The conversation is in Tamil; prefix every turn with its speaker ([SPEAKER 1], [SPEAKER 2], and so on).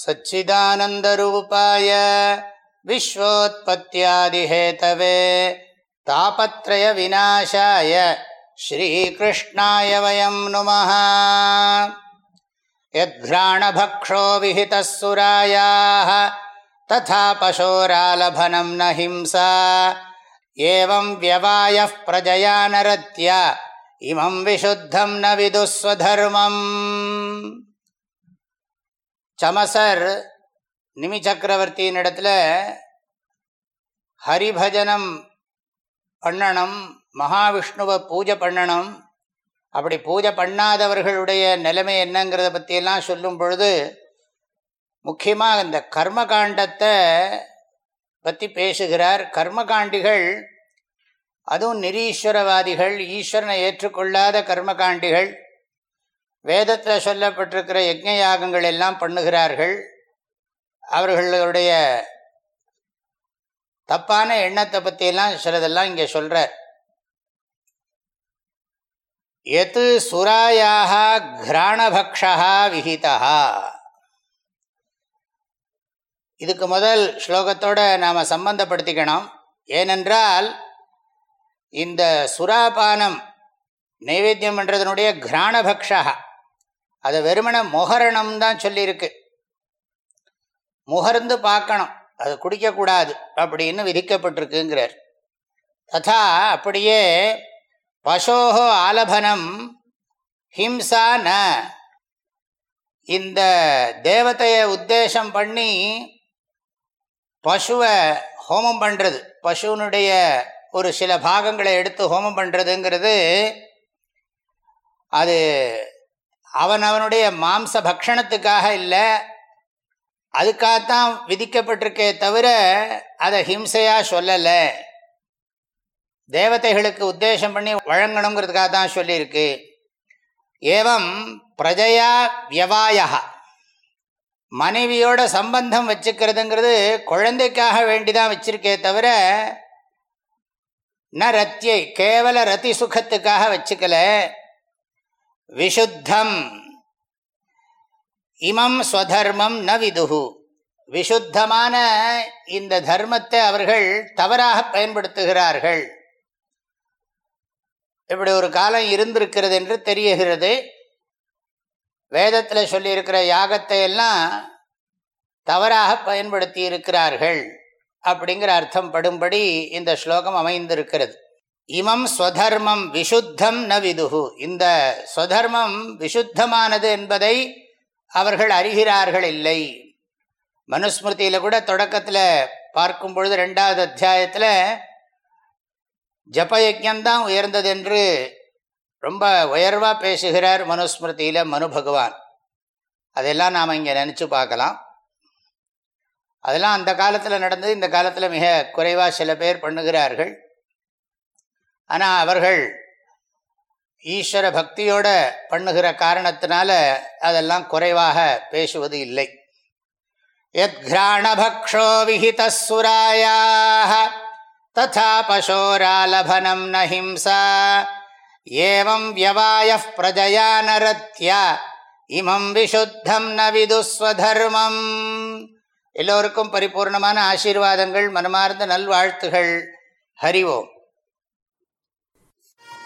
[SPEAKER 1] सच्चिदानन्दरूपाय विश्वोत्पत्त्यादिहेतवे तापत्रयविनाशाय श्रीकृष्णाय वयं नुमः यद्घ्राणभक्षो विहितः सुरायाः तथा पशोरालभनं न हिंसा एवं व्यवायः प्रजया नरत्य इमं विशुद्धं न विदुस्वधर्मम् சமசர் நிமி சக்கரவர்த்தியின் இடத்துல ஹரிபஜனம் பண்ணணும் மகாவிஷ்ணுவை பூஜை பண்ணணும். அப்படி பூஜை பண்ணாதவர்களுடைய நிலைமை என்னங்கிறத பற்றியெல்லாம் சொல்லும் பொழுது முக்கியமாக இந்த கர்மகாண்டத்தை பற்றி பேசுகிறார். கர்மகாண்டிகள் அதுவும் நிரீஸ்வரவாதிகள் ஈஸ்வரனை ஏற்றுக்கொள்ளாத கர்மகாண்டிகள். வேதத்தில் சொல்லப்பட்டிருக்கிற யஜ்ஞ யாகங்கள் எல்லாம் பண்ணுகிறார்கள். அவர்களுடைய தப்பான எண்ணத்தை பற்றியெல்லாம் சிலதெல்லாம் இங்கே சொல்கிறார் எது சுராயாக கிராணபக்ஷா விஹிதா இதுக்கு முதல் ஸ்லோகத்தோடு நாம் சம்பந்தப்படுத்திக்கணும். ஏனென்றால் இந்த சுராபானம் நைவேத்தியம் பண்ணுறதுனுடைய கிராணபக்ஷா அதை வெறுமன முகரணம் தான் சொல்லியிருக்கு. முகர்ந்து பார்க்கணும். அது குடிக்கக்கூடாது அப்படின்னு விதிக்கப்பட்டிருக்குங்கிறார். ததா அப்படியே பசோஹோ ஆலபனம் ஹிம்சா ந. இந்த தேவத்தையை உத்தேசம் பண்ணி பசுவை ஹோமம் பண்ணுறது பசுனுடைய ஒரு சில பாகங்களை எடுத்து ஹோமம் பண்ணுறதுங்கிறது அது அவன் அவனுடைய மாம்ச பக்ஷணத்துக்காக இல்லை. அதுக்காகத்தான் விதிக்கப்பட்டிருக்கே தவிர அதை ஹிம்சையாக சொல்லலை. தேவதைகளுக்கு உத்தேசம் பண்ணி வழங்கணுங்கிறதுக்காக தான் சொல்லியிருக்கு. ஏவம் பிரஜையா வியவாயா மனைவியோட சம்பந்தம் வச்சுக்கிறதுங்கிறது குழந்தைக்காக வேண்டிதான் வச்சிருக்கே தவிர ந ரத்தியை கேவல ரத்தி சுகத்துக்காக வச்சுக்கலை. விஷுத்தம் இமம் ஸ்வதர்மம் ந விதுகு விஷுத்தமான இந்த தர்மத்தை அவர்கள் தவறாக பயன்படுத்துகிறார்கள். இப்படி ஒரு காலம் இருந்திருக்கிறது என்று தெரியுகிறது வேதத்தில் சொல்லியிருக்கிற யாகத்தை எல்லாம் தவறாக பயன்படுத்தி இருக்கிறார்கள் அப்படிங்கிற அர்த்தம் படும்படி இந்த ஸ்லோகம் அமைந்திருக்கிறது. இமம் ஸ்வதர்மம் விஷுத்தம் ந விதுகு இந்த ஸ்வதர்மம் விஷுத்தமானது என்பதை அவர்கள் அறிகிறார்கள் இல்லை. மனுஸ்மிருதியில் கூட தொடக்கத்தில் பார்க்கும் பொழுது ரெண்டாவது அத்தியாயத்தில் ஜபயஜந்தான் உயர்ந்தது என்று ரொம்ப உயர்வாக பேசுகிறார் மனுஸ்மிருதியில் மனு பகவான். அதெல்லாம் நாம் இங்கே நினச்சி பார்க்கலாம். அதெல்லாம் அந்த காலத்தில் நடந்தது இந்த காலத்தில் மிக குறைவாக சில பேர் பண்ணுகிறார்கள். ஆனால் அவர்கள் ஈஸ்வர பக்தியோட பண்ணுகிற காரணத்தினால அதெல்லாம் குறைவாக பேசுவது இல்லை. எத் கிராணபக்ஷோ விஹிதசுராயாக ததா பசோராலபனம் நஹிம்சா ஏவம் வியவாய பிரஜயா நரத்யா இமம் விஷுத்தம் ந விதுஸ்வதர்மம் எல்லோருக்கும் பரிபூர்ணமான ஆசீர்வாதங்கள் மனமார்ந்த நல்வாழ்த்துகள். ஹரிவோம்